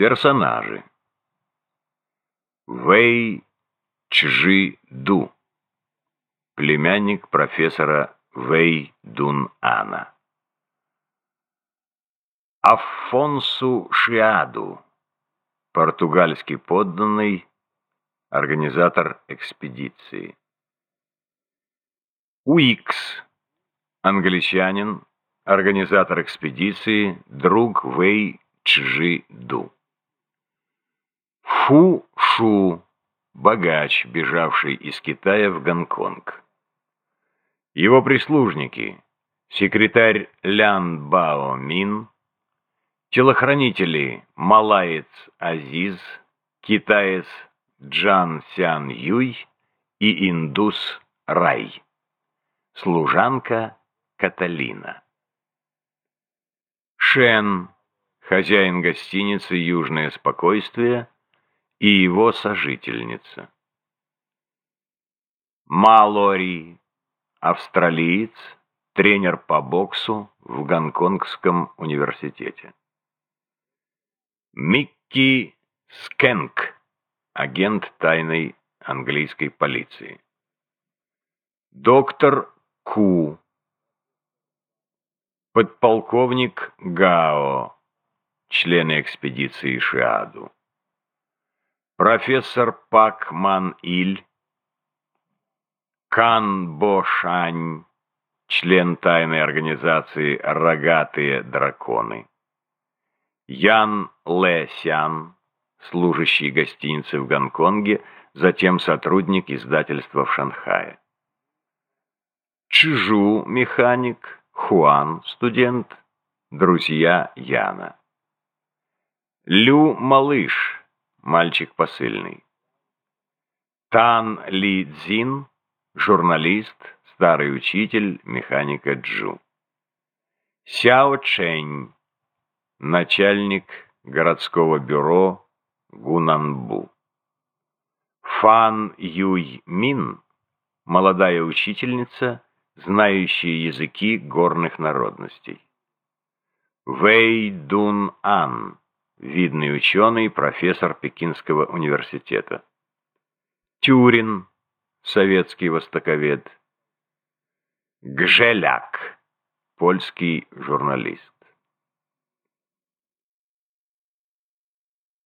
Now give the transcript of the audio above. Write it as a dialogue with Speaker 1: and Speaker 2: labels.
Speaker 1: Персонажи. Вэй Чжи Ду. Племянник профессора Вэй Дун Ана. Афонсу Шиаду. Португальский подданный, организатор экспедиции. Уикс. Англичанин, организатор экспедиции, друг Вэй Чжи Ду. Фу-Шу, богач, бежавший из Китая в Гонконг. Его прислужники, секретарь Лян Бао Мин, телохранители Малаец Азиз, китаец Джан Сян Юй и индус Рай, служанка Каталина. Шен, хозяин гостиницы «Южное спокойствие», и его сожительница. Малори, австралиец, тренер по боксу в Гонконгском университете. Микки Скенк, агент тайной английской полиции. Доктор Ку, подполковник Гао, члены экспедиции Шиаду профессор Пак Ман Иль, Кан Бо Шань, член тайной организации «Рогатые драконы», Ян Лэ Сян, служащий гостиницы в Гонконге, затем сотрудник издательства в Шанхае. Чжу, механик, Хуан, студент, друзья Яна. Лю, малыш, мальчик посыльный. Тан Ли Цзин, журналист, старый учитель механика Джу. Сяо Чэнь, начальник городского бюро Гунанбу. Фан Юй Мин, молодая учительница, знающая языки горных народностей. Вэй Дун Ан, видный ученый, профессор Пекинского университета. Тюрин, советский востоковед. Гжеляк, польский журналист.